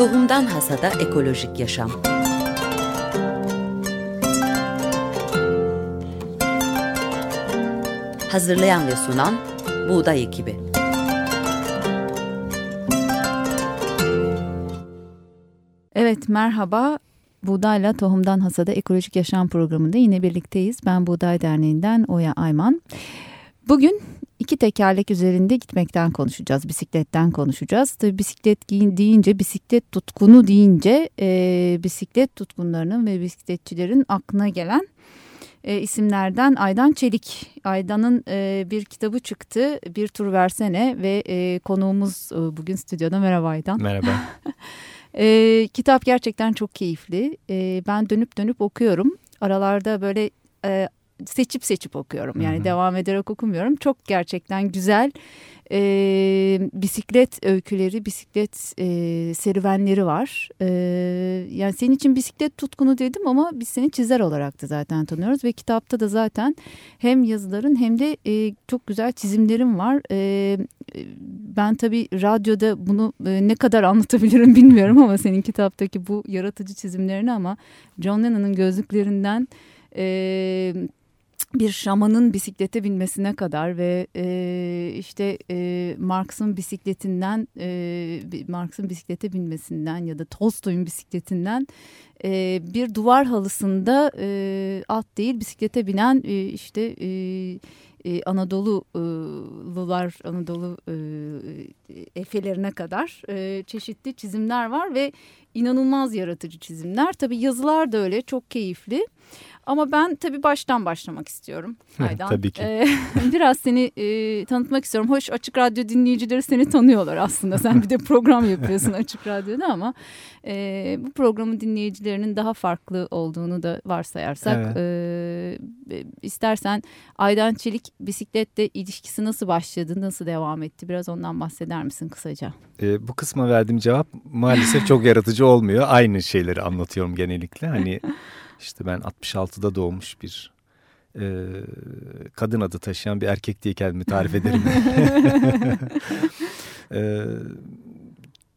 Tohumdan Hasada Ekolojik Yaşam Hazırlayan ve sunan Buğday Ekibi Evet merhaba. Buğdayla Tohumdan Hasada Ekolojik Yaşam programında yine birlikteyiz. Ben Buğday Derneği'nden Oya Ayman. Bugün iki tekerlek üzerinde gitmekten konuşacağız, bisikletten konuşacağız. Tabii bisiklet deyince, bisiklet tutkunu deyince e, bisiklet tutkunlarının ve bisikletçilerin aklına gelen e, isimlerden Aydan Çelik. Aydan'ın e, bir kitabı çıktı, Bir Tur Versene ve e, konuğumuz e, bugün stüdyoda. Merhaba Aydan. Merhaba. e, kitap gerçekten çok keyifli. E, ben dönüp dönüp okuyorum. Aralarda böyle e, seçip seçip okuyorum. Yani Hı -hı. devam ederek okumuyorum. Çok gerçekten güzel e, bisiklet öyküleri, bisiklet e, serüvenleri var. E, yani senin için bisiklet tutkunu dedim ama biz seni çizer olarak da zaten tanıyoruz. Ve kitapta da zaten hem yazıların hem de e, çok güzel çizimlerin var. E, ben tabii radyoda bunu e, ne kadar anlatabilirim bilmiyorum ama senin kitaptaki bu yaratıcı çizimlerini ama John Lennon'ın gözlüklerinden... E, bir şamanın bisiklete binmesine kadar ve e, işte e, Marx'ın bisikletinden e, Marx'ın bisiklete binmesinden ya da Tolstoy'un bisikletinden e, bir duvar halısında e, at değil bisiklete binen e, işte e, e, Anadolu'lular Anadolu e, efelerine kadar e, çeşitli çizimler var ve inanılmaz yaratıcı çizimler. Tabii yazılar da öyle çok keyifli. Ama ben tabii baştan başlamak istiyorum. Aydan. tabii ki. Ee, biraz seni e, tanıtmak istiyorum. Hoş Açık Radyo dinleyicileri seni tanıyorlar aslında. Sen bir de program yapıyorsun Açık Radyo'da ama e, bu programın dinleyicilerinin daha farklı olduğunu da varsayarsak evet. e, istersen Aydan Çelik bisikletle ilişkisi nasıl başladı, nasıl devam etti? Biraz ondan bahseder misin kısaca? E, bu kısma verdiğim cevap maalesef çok yaratıcı olmuyor. Aynı şeyleri anlatıyorum genellikle. Hani işte ben 66'da doğmuş bir e, kadın adı taşıyan bir erkek diye kendimi tarif ederim. e,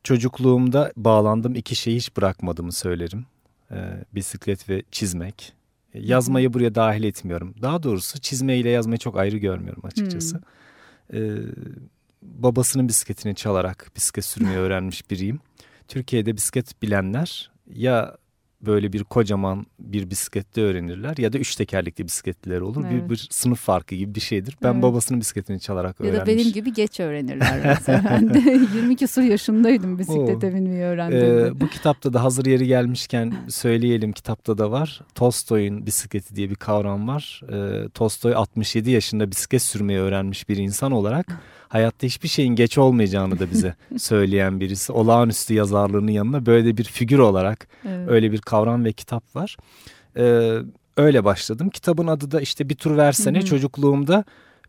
çocukluğumda bağlandığım iki şeyi hiç bırakmadığımı söylerim. E, bisiklet ve çizmek. E, yazmayı buraya dahil etmiyorum. Daha doğrusu çizmeyle yazmayı çok ayrı görmüyorum açıkçası. Hmm. E, babasının bisikletini çalarak bisiklet sürmeyi öğrenmiş biriyim. Türkiye'de bisiklet bilenler ya böyle bir kocaman bir bisiklette öğrenirler ya da üç tekerlekli bisikletliler olur. Evet. Bir, bir sınıf farkı gibi bir şeydir. Ben evet. babasının bisikletini çalarak öğrenmiş. Ya da benim gibi geç öğrenirler mesela. ben de 20 küsur yaşındaydım bisiklete binmeyi öğrendiğimde. Ee, bu kitapta da hazır yeri gelmişken söyleyelim kitapta da var. Tolstoy'un bisikleti diye bir kavram var. Ee, Tolstoy 67 yaşında bisiklet sürmeyi öğrenmiş bir insan olarak hayatta hiçbir şeyin geç olmayacağını da bize söyleyen birisi. Olağanüstü yazarlığının yanına böyle bir figür olarak evet. öyle bir kavram ve kitap var. Ee, öyle başladım. Kitabın adı da işte bir tur versene. Hı -hı. Çocukluğumda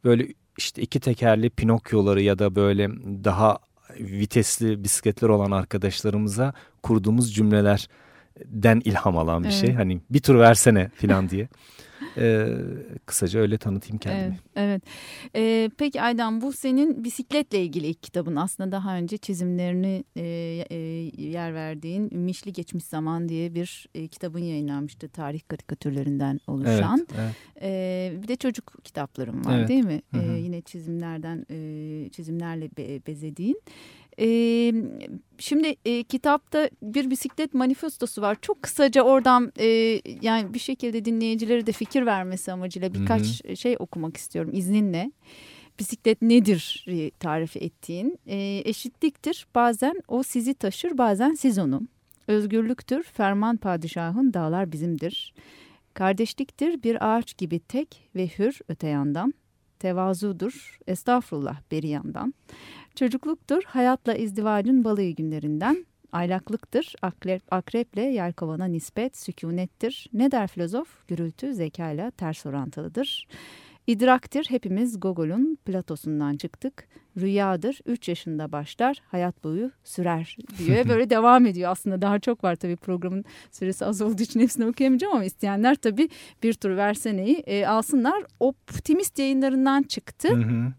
böyle işte iki tekerli Pinokyoları ya da böyle daha vitesli bisikletler olan arkadaşlarımıza kurduğumuz cümlelerden ilham alan bir şey. evet. şey. Hani bir tur versene falan diye. E, kısaca öyle tanıtayım kendimi. Evet. evet. E, peki Aydan bu senin bisikletle ilgili ilk kitabın. Aslında daha önce çizimlerini e, e, yer verdiğin Mişli Geçmiş Zaman diye bir e, kitabın yayınlanmıştı. Tarih karikatürlerinden oluşan. Evet, evet. E, bir de çocuk kitaplarım var evet. değil mi? Hı -hı. E, yine çizimlerden e, çizimlerle be, bezediğin. E, şimdi e, kitapta bir bisiklet manifestosu var. Çok kısaca oradan e, yani bir şekilde dinleyicileri de fikir vermesi amacıyla birkaç hı hı. şey okumak istiyorum izninle. Bisiklet nedir tarif ettiğin? E, eşitliktir. Bazen o sizi taşır, bazen siz onu. Özgürlüktür. Ferman padişahın dağlar bizimdir. Kardeşliktir bir ağaç gibi tek ve hür öte yandan. Tevazudur. Estağfurullah beri yandan. Çocukluktur hayatla izdivacın balığı günlerinden. Aylaklıktır akrep, akreple yelkovana nispet sükunettir. Ne der filozof? Gürültü zekayla ters orantılıdır. İdraktir hepimiz Gogol'un Platosundan çıktık. Rüyadır 3 yaşında başlar hayat boyu sürer diyor. Böyle devam ediyor aslında daha çok var tabii programın süresi az olduğu için hepsini okuyamayacağım ama isteyenler tabii bir tur verseneyi e, alsınlar. Optimist yayınlarından çıktı. Hı hı.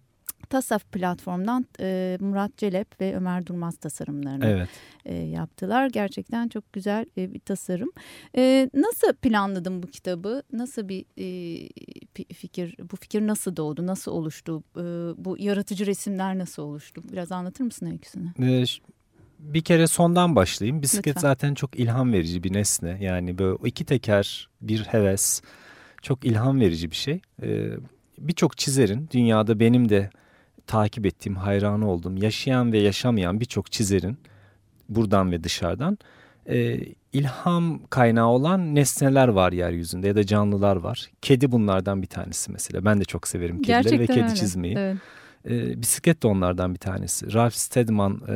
Tasaf platformdan e, Murat Celep ve Ömer Durmaz tasarımlarını Evet. e, yaptılar. Gerçekten çok güzel e, bir tasarım. E, nasıl planladın bu kitabı? Nasıl bir e, fikir, bu fikir nasıl doğdu, nasıl oluştu? E, bu yaratıcı resimler nasıl oluştu? Biraz anlatır mısın öyküsünü? Ş- bir kere sondan başlayayım. Bisiklet Lütfen. zaten çok ilham verici bir nesne. Yani böyle iki teker, bir heves çok ilham verici bir şey. Ee, birçok çizerin, dünyada benim de takip ettiğim, hayranı olduğum, yaşayan ve yaşamayan birçok çizerin buradan ve dışarıdan e, ilham kaynağı olan nesneler var yeryüzünde ya da canlılar var. Kedi bunlardan bir tanesi mesela. Ben de çok severim kedileri ve Gerçekten kedi öyle. çizmeyi. Evet. E, bisiklet de onlardan bir tanesi. Ralph Steadman e,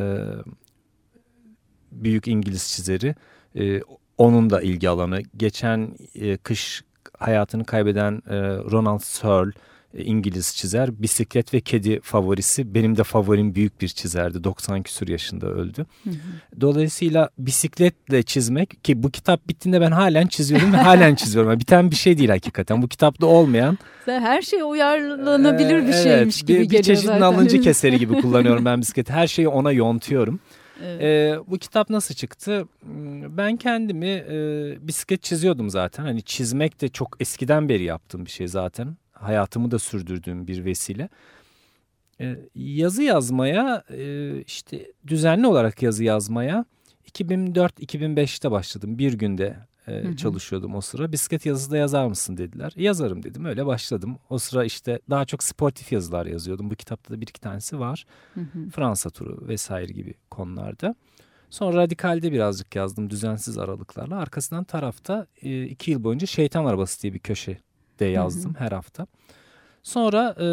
büyük İngiliz çizeri. E, onun da ilgi alanı. Geçen e, kış hayatını kaybeden e, Ronald Searle İngiliz çizer. Bisiklet ve kedi favorisi. Benim de favorim büyük bir çizerdi. 90 küsur yaşında öldü. Hı hı. Dolayısıyla bisikletle çizmek ki bu kitap bittiğinde ben halen çiziyorum ve halen çiziyorum. Yani biten bir şey değil hakikaten. Bu kitapta olmayan Her şey uyarlanabilir bir ee, şeymiş evet, gibi bir, geliyor bir çeşit zaten. nalıncı keseri gibi kullanıyorum ben bisikleti. Her şeyi ona yontuyorum. Evet. Ee, bu kitap nasıl çıktı? Hmm, Ben kendimi e, bisiklet çiziyordum zaten. Hani çizmek de çok eskiden beri yaptığım bir şey zaten. Hayatımı da sürdürdüğüm bir vesile. Ee, yazı yazmaya e, işte düzenli olarak yazı yazmaya 2004-2005'te başladım. Bir günde e, hı. çalışıyordum o sıra. Bisiklet yazısı da yazar mısın dediler. Yazarım dedim öyle başladım. O sıra işte daha çok sportif yazılar yazıyordum. Bu kitapta da bir iki tanesi var. Hı hı. Fransa turu vesaire gibi konularda. Sonra Radikal'de birazcık yazdım düzensiz aralıklarla. Arkasından tarafta e, iki yıl boyunca Şeytan Arabası diye bir köşede yazdım her hafta. Sonra e,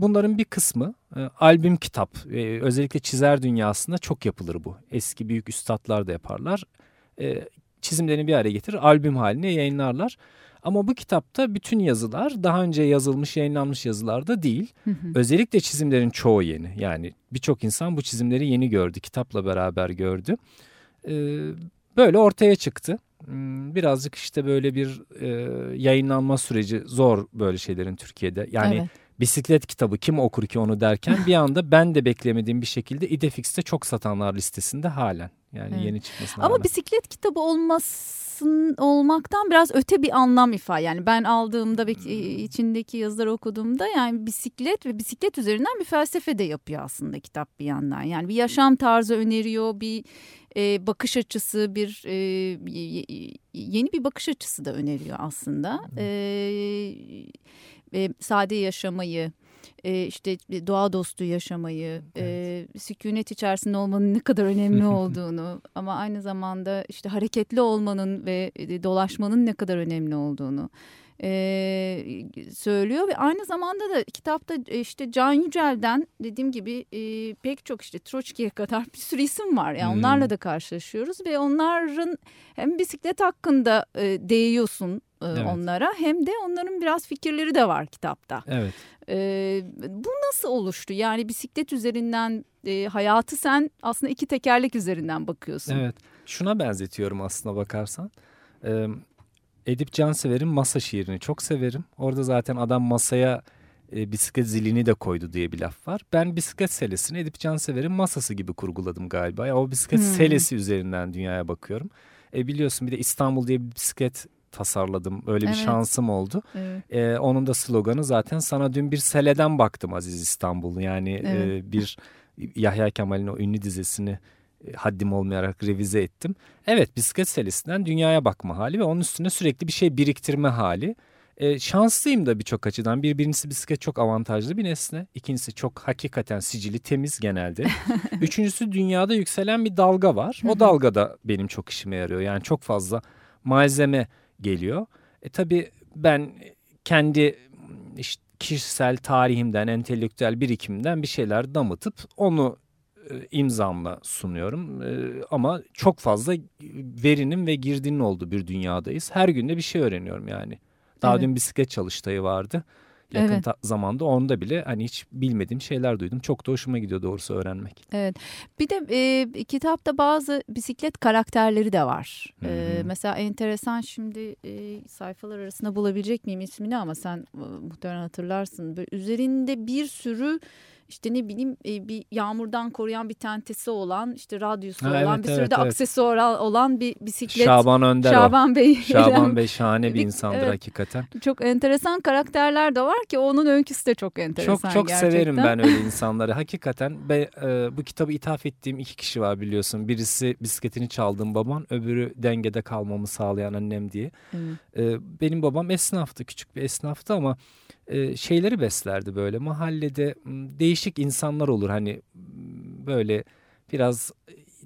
bunların bir kısmı e, albüm kitap. E, özellikle çizer dünyasında çok yapılır bu. Eski büyük üstadlar da yaparlar. E, çizimlerini bir araya getirir albüm haline yayınlarlar. Ama bu kitapta bütün yazılar daha önce yazılmış yayınlanmış yazılar da değil. Hı hı. Özellikle çizimlerin çoğu yeni. Yani birçok insan bu çizimleri yeni gördü. Kitapla beraber gördü. Ee, böyle ortaya çıktı. Hmm, Birazcık işte böyle bir e, yayınlanma süreci zor böyle şeylerin Türkiye'de. Yani Evet. bisiklet kitabı kim okur ki onu derken bir anda ben de beklemediğim bir şekilde İdefix'te çok satanlar listesinde halen. Yani Evet. yeni çıkmasına Ama rağmen. bisiklet kitabı olmasın olmaktan biraz öte bir anlam ifade. Yani ben aldığımda ve içindeki yazıları okuduğumda yani bisiklet ve bisiklet üzerinden bir felsefe de yapıyor aslında kitap bir yandan. Yani bir yaşam tarzı öneriyor, bir e, bakış açısı, bir e, yeni bir bakış açısı da öneriyor aslında. E, ve sade yaşamayı, e, işte doğa dostu yaşamayı, e, sükunet içerisinde olmanın ne kadar önemli olduğunu ama aynı zamanda işte hareketli olmanın ve e, dolaşmanın ne kadar önemli olduğunu e, söylüyor ve aynı zamanda da kitapta e, işte Can Yücel'den dediğim gibi e, pek çok işte Troçki'ye kadar bir sürü isim var. Yani Hmm. onlarla da karşılaşıyoruz ve onların hem bisiklet hakkında e, değiyorsun e, Evet. onlara hem de onların biraz fikirleri de var kitapta. Evet. Ee, bu nasıl oluştu? Yani bisiklet üzerinden e, hayatı sen aslında iki tekerlek üzerinden bakıyorsun. Evet. Şuna benzetiyorum aslına bakarsan. Ee, Edip Cansever'in Masa şiirini çok severim. Orada zaten adam masaya e, bisiklet zilini de koydu diye bir laf var. Ben bisiklet selesini Edip Cansever'in masası gibi kurguladım galiba. Ya, o bisiklet Hmm. selesi üzerinden dünyaya bakıyorum. E, biliyorsun bir de İstanbul diye bir bisiklet tasarladım. Öyle bir Evet. şansım oldu. Evet. E, onun da sloganı zaten sana dün bir seleden baktım Aziz İstanbul. Yani Evet. e, bir Yahya Kemal'in o ünlü dizisini e, haddim olmayarak revize ettim. Evet bisiklet selesinden dünyaya bakma hali ve onun üstüne sürekli bir şey biriktirme hali. E, şanslıyım da birçok açıdan. Bir, birincisi bisiklet çok avantajlı bir nesne. İkincisi çok hakikaten sicili temiz genelde. Üçüncüsü dünyada yükselen bir dalga var. O dalga da benim çok işime yarıyor. Yani çok fazla malzeme geliyor. E tabii ben kendi işte kişisel tarihimden, entelektüel birikimden bir şeyler damıtıp onu e, imzamla sunuyorum. E, ama çok fazla verinin ve girdinin olduğu bir dünyadayız. Her gün de bir şey öğreniyorum yani. Daha Evet. dün bisiklet çalıştayı vardı. Yakın Evet. zamanda onda bile hani hiç bilmediğim şeyler duydum. Çok da hoşuma gidiyor doğrusu öğrenmek. Evet. Bir de e, kitapta bazı bisiklet karakterleri de var. Hı E, mesela enteresan şimdi e, sayfalar arasında bulabilecek miyim ismini ama sen e, muhtemelen hatırlarsın. Böyle üzerinde bir sürü işte ne bileyim e, bir yağmurdan koruyan bir tentesi olan işte radyosu Ha, olan evet, bir sürü evet, de evet. aksesuar olan bir bisiklet. Şaban Önder o. Şaban Bey. Şaban Bey şahane bir insandır evet. hakikaten. Çok enteresan karakterler de var ki onun öyküsü de çok enteresan Çok çok gerçekten. severim ben öyle insanları. Hakikaten be, e, bu kitabı ithaf ettiğim iki kişi var biliyorsun. Birisi bisikletini çaldığım babam, öbürü dengede kalmamı sağlayan annem diye. Evet. E, benim babam esnaftı, küçük bir esnaftı ama e, şeyleri beslerdi böyle. Mahallede değişik insanlar olur hani böyle biraz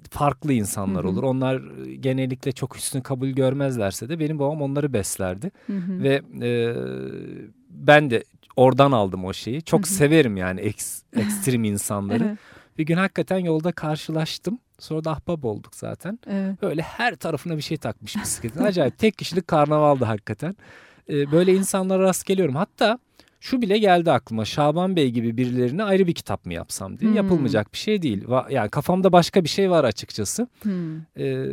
farklı insanlar Hı hı. olur. Onlar e, genellikle çok üstün kabul görmezlerse de benim babam onları beslerdi. Hı hı. Ve e, ben de oradan aldım o şeyi. Çok Hı hı. severim yani eks, ekstrem insanları. Evet, Bir gün hakikaten yolda karşılaştım. Sonra da ahbap olduk zaten. evet. Böyle her tarafına bir şey takmış bisikletin. Acayip tek kişilik karnavaldı hakikaten. E, böyle insanlara rast geliyorum. Hatta şu bile geldi aklıma. Şaban Bey gibi birilerine ayrı bir kitap mı yapsam diye. Hmm. Yapılmayacak bir şey değil. Yani kafamda başka bir şey var açıkçası. Hmm. E,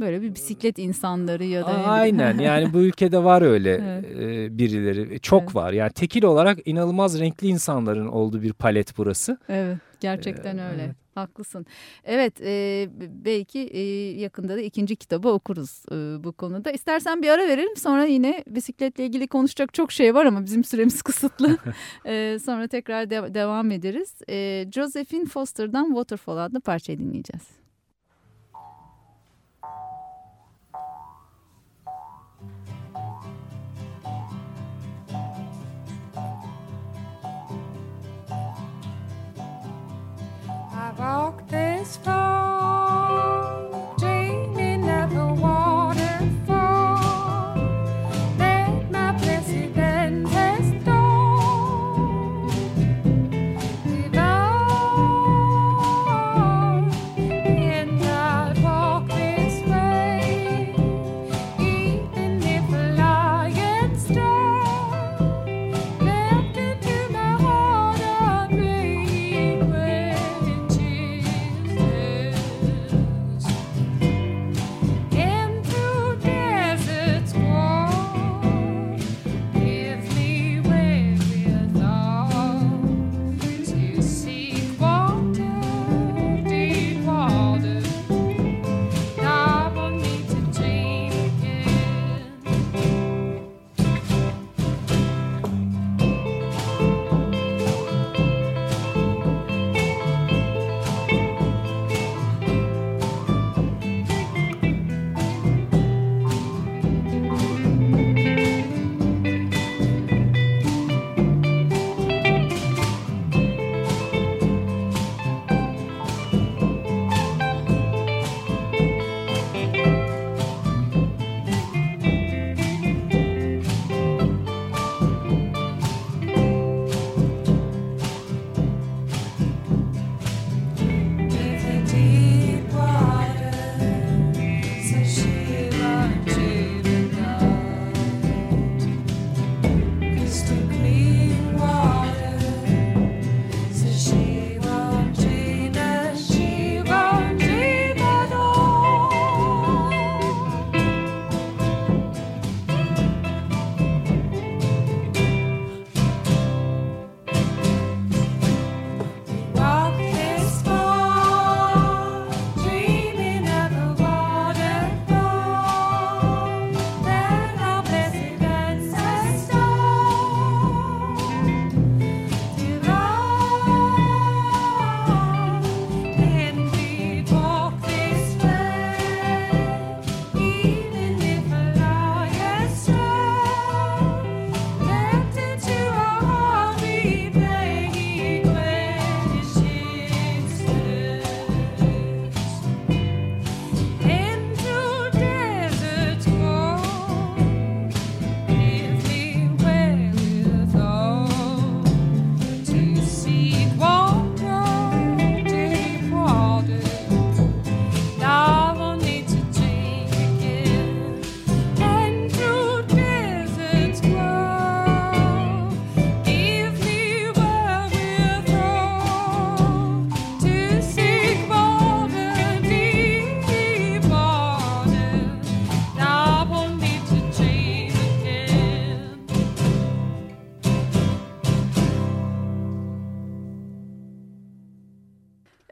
Böyle bir bisiklet insanları ya da. Aynen yani bu ülkede var öyle Evet. e, birileri çok Evet. var yani tekil olarak inanılmaz renkli insanların olduğu bir palet burası. Evet gerçekten Ee, öyle. evet. Haklısın. Evet e, belki e, yakında da ikinci kitabı okuruz e, bu konuda. İstersen bir ara verelim sonra yine bisikletle ilgili konuşacak çok şey var ama bizim süremiz kısıtlı. E, sonra tekrar de- devam ederiz. E, Josephine Foster'dan Waterfall adlı parçayı dinleyeceğiz.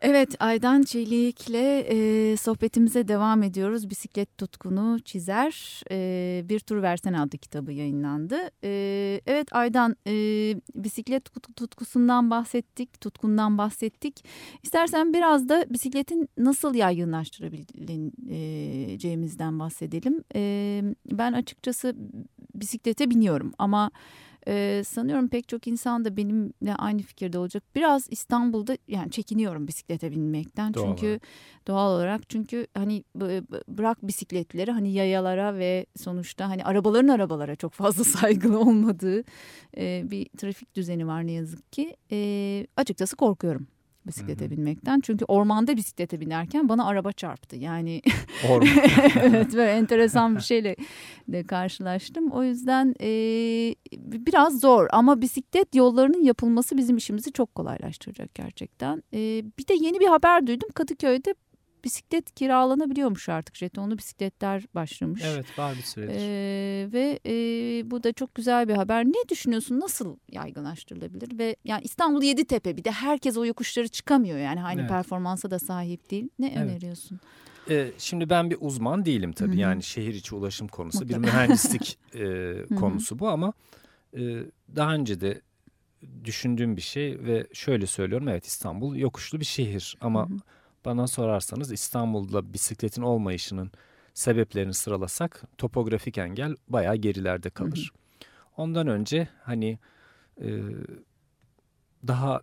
Evet Aydan Çelik'le e, sohbetimize devam ediyoruz. Bisiklet tutkunu çizer e, bir tur versen adlı kitabı yayınlandı. E, evet Aydan e, bisiklet tut- tutkusundan bahsettik, tutkundan bahsettik. İstersen biraz da bisikletin nasıl yaygınlaştırabileceğimizden bahsedelim. E, ben açıkçası bisiklete biniyorum ama... Ee, sanıyorum pek çok insan da benimle aynı fikirde olacak. Biraz İstanbul'da yani çekiniyorum bisiklete binmekten. Doğal çünkü olarak. doğal olarak çünkü hani bırak bisikletleri hani yayalara ve sonuçta hani arabaların arabalara çok fazla saygılı olmadığı e, bir trafik düzeni var ne yazık ki. E, açıkçası korkuyorum bisiklete Hı hı. binmekten. Çünkü ormanda bisiklete binerken bana araba çarptı. Yani evet böyle enteresan bir şeyle de karşılaştım. O yüzden e, biraz zor ama bisiklet yollarının yapılması bizim işimizi çok kolaylaştıracak gerçekten. E, bir de yeni bir haber duydum Kadıköy'de bisiklet kiralanabiliyormuş artık jetonlu bisikletler başlamış. evet var bir süredir. Ee, ve e, bu da çok güzel bir haber. Ne düşünüyorsun? Nasıl yaygınlaştırılabilir? Ve yani İstanbul Yeditepe bir de herkes o yokuşları çıkamıyor yani aynı Evet. performansa da sahip değil. Ne Evet. öneriyorsun? Ee, şimdi ben bir uzman değilim tabii. Hı hı. Yani şehir içi ulaşım konusu bir Mutlaka. mühendislik e, hı. konusu bu ama e, daha önce de düşündüğüm bir şey ve şöyle söylüyorum evet İstanbul yokuşlu bir şehir ama Hı hı. Bana sorarsanız İstanbul'da bisikletin olmayışının sebeplerini sıralasak topografik engel bayağı gerilerde kalır. Ondan önce hani e, daha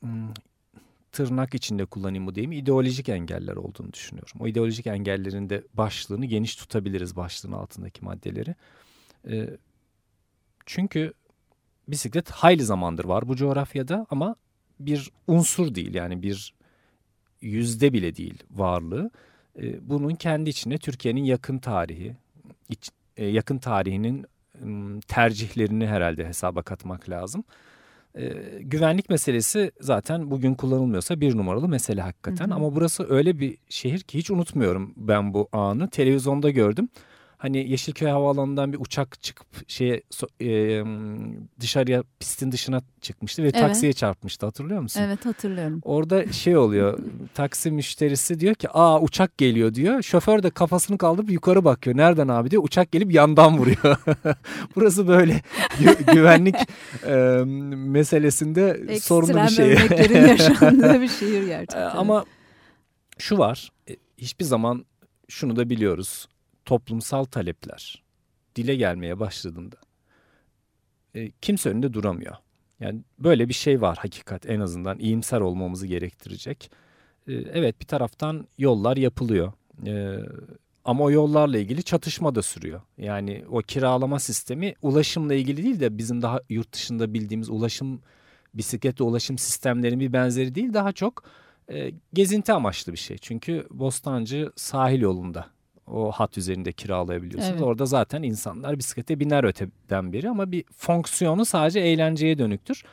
hmm, tırnak içinde kullanayım bu deyimi ideolojik engeller olduğunu düşünüyorum. O ideolojik engellerin de başlığını geniş tutabiliriz başlığın altındaki maddeleri. E, çünkü bisiklet hayli zamandır var bu coğrafyada ama bir unsur değil yani bir yüzde bile değil varlığı. E, bunun kendi içinde Türkiye'nin yakın tarihi, iç- e, yakın tarihinin tercihlerini herhalde hesaba katmak lazım. E, güvenlik meselesi zaten bugün kullanılmıyorsa bir numaralı mesele hakikaten. Hı hı. Ama burası öyle bir şehir ki hiç unutmuyorum ben bu anı. Televizyonda gördüm. Hani Yeşilköy Havaalanı'ndan bir uçak çıkıp şeye e, dışarıya pistin dışına çıkmıştı ve Evet. taksiye çarpmıştı hatırlıyor musun? Evet hatırlıyorum. Orada şey oluyor. taksi müşterisi diyor ki aa uçak geliyor diyor. Şoför de kafasını kaldırıp yukarı bakıyor. Nereden abi diyor. Uçak gelip yandan vuruyor. Burası böyle gü- güvenlik e, meselesinde sorunlu bir Ekstrem şey. örneklerin yaşandığı bir şehir gerçekten. Ama şu var. e, Hiçbir zaman şunu da biliyoruz. Toplumsal talepler dile gelmeye başladığında e, kimse önünde duramıyor. Yani böyle bir şey var hakikat en azından iyimser olmamızı gerektirecek. E, evet bir taraftan yollar yapılıyor. E, ama o yollarla ilgili çatışma da sürüyor. Yani o kiralama sistemi ulaşımla ilgili değil de bizim daha yurt dışında bildiğimiz ulaşım bisikletle ulaşım sistemlerinin bir benzeri değil daha çok e, gezinti amaçlı bir şey. Çünkü Bostancı sahil yolunda o hat üzerinde kiralayabiliyorsunuz. Evet. Orada zaten insanlar bisiklete biner öteden beri ama bir fonksiyonu sadece eğlenceye dönüktür.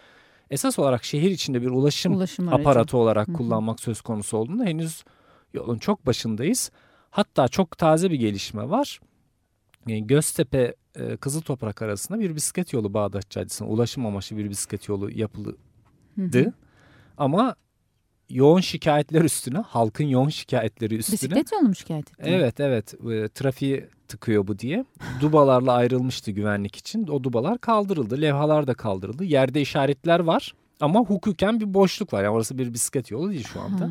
Esas olarak şehir içinde bir ulaşım, Ulaşım aracı. aparatı olarak Hı hı. kullanmak söz konusu olduğunda henüz yolun çok başındayız. Hatta çok taze bir gelişme var. E, Göztepe e, Kızıl Toprak arasında bir bisiklet yolu Bağdat Caddesi'ne ulaşım amaçlı bir bisiklet yolu yapıldı. Hı hı. Ama yoğun şikayetler üstüne, halkın yoğun şikayetleri üstüne. Bisiklet yolu mu şikayet etti? Evet evet e, trafiği tıkıyor bu diye. Dubalarla ayrılmıştı güvenlik için. O dubalar kaldırıldı. Levhalar da kaldırıldı. Yerde işaretler var ama hukuken bir boşluk var. Yani orası bir bisiklet yolu değil şu anda.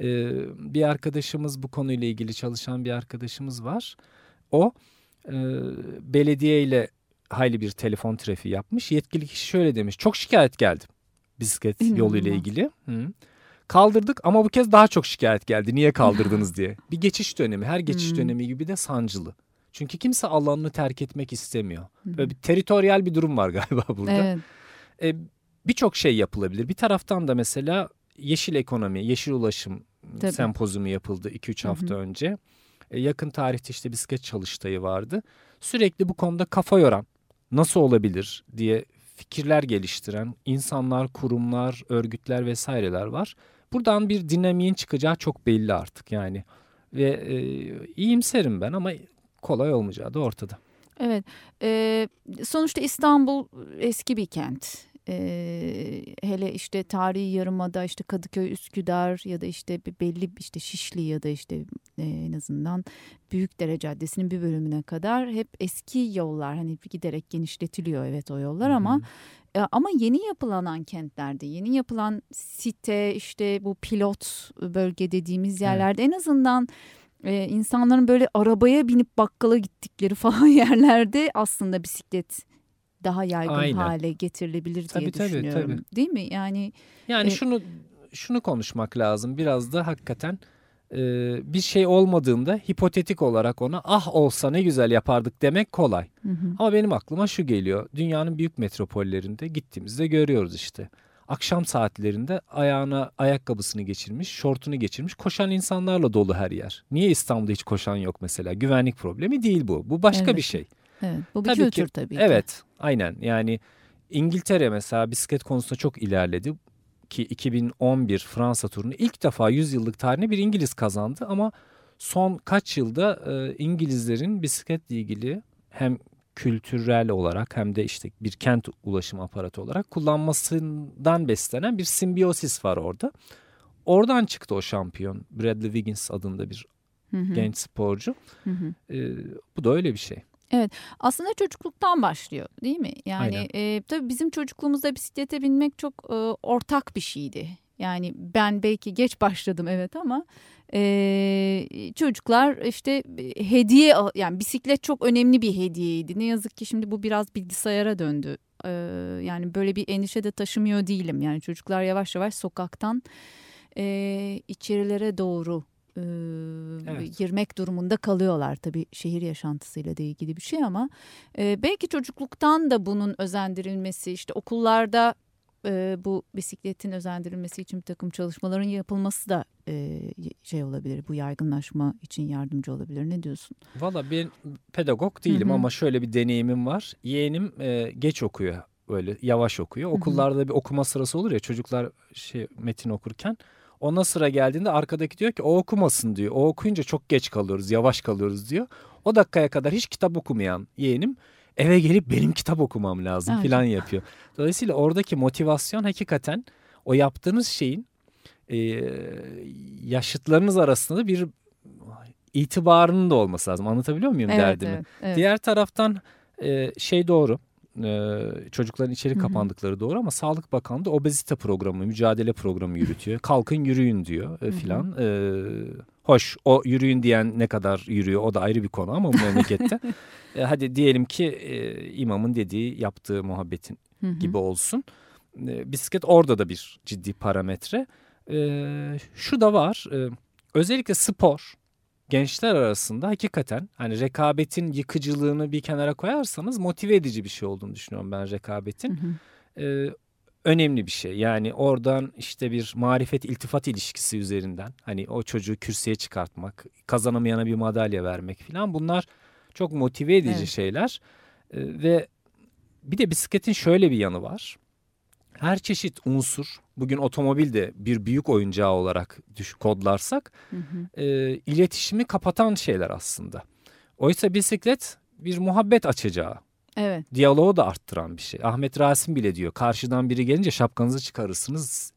Ee, bir arkadaşımız bu konuyla ilgili çalışan bir arkadaşımız var. O e, belediye ile hayli bir telefon trafiği yapmış. Yetkili kişi şöyle demiş. Çok şikayet geldi bisiklet yoluyla ilgili. Hı. Kaldırdık ama bu kez daha çok şikayet geldi. Niye kaldırdınız diye. Bir geçiş dönemi. Her geçiş Hmm. dönemi gibi de sancılı. Çünkü kimse alanını terk etmek istemiyor. Hı. Böyle bir teritoryal bir durum var galiba burada. Evet. E, Birçok şey yapılabilir. Bir taraftan da mesela yeşil ekonomi, yeşil ulaşım Tabii. sempozyumu yapıldı 2-3 Hı hı. hafta önce. E, yakın tarihte işte bisiklet çalıştayı vardı. Sürekli bu konuda kafa yoran, nasıl olabilir diye fikirler geliştiren insanlar, kurumlar, örgütler vesaireler var. Buradan bir dinamiğin çıkacağı çok belli artık yani. Ve e, iyimserim ben ama kolay olmayacağı da ortada. Evet. Ee, sonuçta İstanbul eski bir kent. e, hele işte tarihi yarımada işte Kadıköy, Üsküdar ya da işte bir belli işte Şişli ya da işte e, en azından Büyükdere Caddesi'nin bir bölümüne kadar hep eski yollar hani giderek genişletiliyor evet o yollar ama e, ama yeni yapılanan kentlerde yeni yapılan site işte bu pilot bölge dediğimiz yerlerde en azından e, insanların böyle arabaya binip bakkala gittikleri falan yerlerde aslında bisiklet daha yaygın Aynen. hale getirilebilir diye tabii, düşünüyorum. tabii. Değil mi? Yani Yani E- şunu şunu konuşmak lazım. Biraz da hakikaten e, bir şey olmadığında hipotetik olarak ona ah olsa ne güzel yapardık demek kolay. hı hı, Ama benim aklıma şu geliyor. Dünyanın büyük metropollerinde gittiğimizde görüyoruz işte. Akşam saatlerinde ayağına ayakkabısını geçirmiş, şortunu geçirmiş koşan insanlarla dolu her yer. Niye İstanbul'da hiç koşan yok mesela? Güvenlik problemi değil bu. Bu başka Evet. bir şey. evet, bu bir Tabii ki, kültür tabii ki. Evet, aynen. Yani İngiltere mesela bisiklet konusunda çok ilerledi ki 2011 Fransa turunu ilk defa 100 yıllık tarihine bir İngiliz kazandı ama son kaç yılda e, İngilizlerin bisikletle ilgili hem kültürel olarak hem de işte bir kent ulaşım aparatı olarak kullanmasından beslenen bir simbiyosis var orada. Oradan çıktı o şampiyon. Bradley Wiggins adında bir Hı hı, genç sporcu. hı hı. E, bu da öyle bir şey. Aslında çocukluktan başlıyor değil mi? Yani Aynen. e, tabii bizim çocukluğumuzda bisiklete binmek çok e, ortak bir şeydi. Yani ben belki geç başladım evet ama e, çocuklar işte hediye yani bisiklet çok önemli bir hediyeydi. Ne yazık ki şimdi bu biraz bilgisayara döndü. E, yani böyle bir endişe de taşımıyor değilim. Yani çocuklar yavaş yavaş sokaktan e, içerilere doğru e, Evet. girmek durumunda kalıyorlar. Tabii şehir yaşantısıyla da ilgili bir şey ama e, belki çocukluktan da bunun özendirilmesi işte okullarda e, bu bisikletin özendirilmesi için bir takım çalışmaların yapılması da e, şey olabilir. Bu yaygınlaşma için yardımcı olabilir. Ne diyorsun? Valla ben pedagog değilim Hı hı. ama şöyle bir deneyimim var. Yeğenim e, geç okuyor böyle yavaş okuyor. hı. Okullarda bir okuma sırası olur ya çocuklar şey metin okurken. Ona sıra geldiğinde arkadaki diyor ki o okumasın diyor. O okuyunca çok geç kalıyoruz, yavaş kalıyoruz diyor. O dakikaya kadar hiç kitap okumayan yeğenim eve gelip benim kitap okumam lazım Evet. falan yapıyor. Dolayısıyla oradaki motivasyon hakikaten o yaptığınız şeyin e, yaşıtlarınız arasında bir itibarının da olması lazım. Anlatabiliyor muyum derdimi? evet, evet. Diğer taraftan e, şey doğru. E, çocukların içeri kapandıkları doğru ama Sağlık Bakanlığı obezite programı, mücadele programı yürütüyor. Kalkın yürüyün diyor e, filan. E, hoş o yürüyün diyen ne kadar yürüyor o da ayrı bir konu ama bu memlekette. E, hadi diyelim ki e, imamın dediği yaptığı muhabbetin Hı hı. gibi olsun. E, bisiklet orada da bir ciddi parametre. E, şu da var. e, özellikle spor gençler arasında hakikaten hani rekabetin yıkıcılığını bir kenara koyarsanız motive edici bir şey olduğunu düşünüyorum ben rekabetin. Hı hı. E, önemli bir şey. Yani oradan işte bir marifet iltifat ilişkisi üzerinden hani o çocuğu kürsüye çıkartmak, kazanamayana bir madalya vermek falan bunlar çok motive edici Evet. şeyler. E, ve bir de bisikletin şöyle bir yanı var. Her çeşit unsur bugün otomobilde bir büyük oyuncağı olarak düş kodlarsak Hı hı. e, iletişimi kapatan şeyler aslında. Oysa bisiklet bir muhabbet açacağı, Evet. diyaloğu da arttıran bir şey. Ahmet Rasim bile diyor karşıdan biri gelince şapkanızı çıkarırsınız.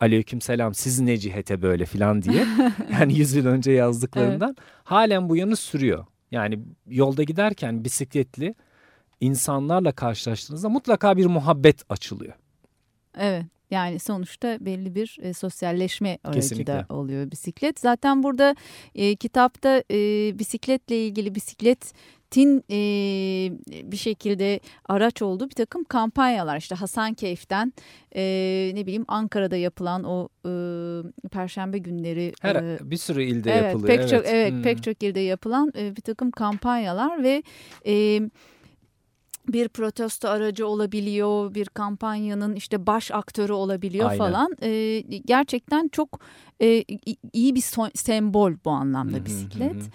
Aleyküm selam siz ne cihete böyle filan diye. yani yüz yıl önce yazdıklarından halen bu yanı sürüyor. Yani yolda giderken bisikletli insanlarla karşılaştığınızda mutlaka bir muhabbet açılıyor. Evet. Yani sonuçta belli bir e, sosyalleşme aracı Kesinlikle. da oluyor bisiklet. Zaten burada e, kitapta e, bisikletle ilgili bisikletin e, bir şekilde araç olduğu bir takım kampanyalar. İşte Hasankeyf'ten e, ne bileyim Ankara'da yapılan o e, Perşembe günleri. Her e, bir sürü ilde evet, yapılıyor. Pek çok evet Hmm. pek çok ilde yapılan e, bir takım kampanyalar ve e, bir protesto aracı olabiliyor, bir kampanyanın işte baş aktörü olabiliyor Aynen. falan. E, gerçekten çok e, iyi bir so- sembol bu hı, anlamda hı bisiklet. hı.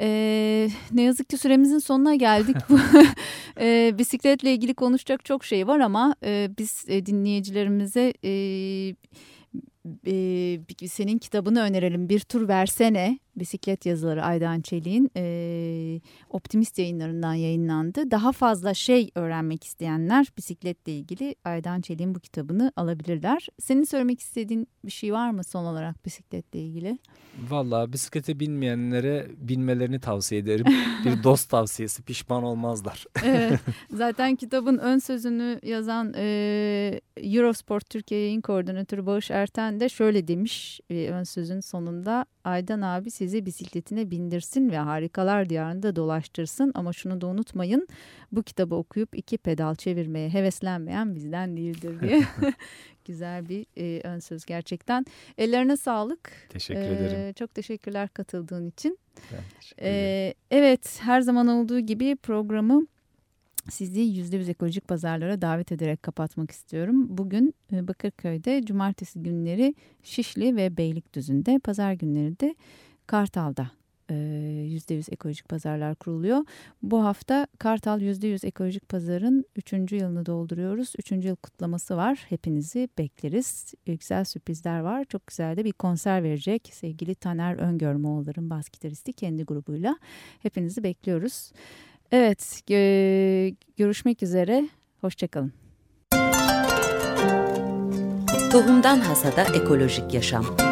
Ee, ne yazık ki süremizin sonuna geldik. Bu e, bisikletle ilgili konuşacak çok şey var ama e, biz e, dinleyicilerimize e, e, senin kitabını önerelim. Bir tur versene. Bisiklet yazıları Aydan Çelik'in e, Optimist yayınlarından yayınlandı. Daha fazla şey öğrenmek isteyenler bisikletle ilgili Aydan Çelik'in bu kitabını alabilirler. Senin söylemek istediğin bir şey var mı son olarak bisikletle ilgili? Valla bisiklete binmeyenlere binmelerini tavsiye ederim. bir dost tavsiyesi pişman olmazlar. Evet, zaten kitabın ön sözünü yazan e, Eurosport Türkiye yayın koordinatörü Bağış Erten de şöyle demiş e, ön sözün sonunda. Aydan abi sizi bisikletine bindirsin ve harikalar diyarında dolaştırsın ama şunu da unutmayın bu kitabı okuyup iki pedal çevirmeye heveslenmeyen bizden değildir diye. Güzel bir e, ön söz gerçekten. Ellerine sağlık. Teşekkür Ee, ederim. Çok teşekkürler katıldığın için. Ee, evet her zaman olduğu gibi programı sizi %100 ekolojik pazarlara davet ederek kapatmak istiyorum. Bugün e, Bakırköy'de, cumartesi günleri Şişli ve Beylikdüzü'nde, pazar günleri de Kartal'da e, %100 ekolojik pazarlar kuruluyor. Bu hafta Kartal %100 ekolojik pazarın 3. yılını dolduruyoruz. 3. yıl kutlaması var. Hepinizi bekleriz. Güzel sürprizler var. Çok güzel de bir konser verecek sevgili Taner Öngörmoğullar'ın bas gitaristi kendi grubuyla. Hepinizi bekliyoruz. Evet, gö- görüşmek üzere. Hoşçakalın. Tohumdan Hasada Ekolojik Yaşam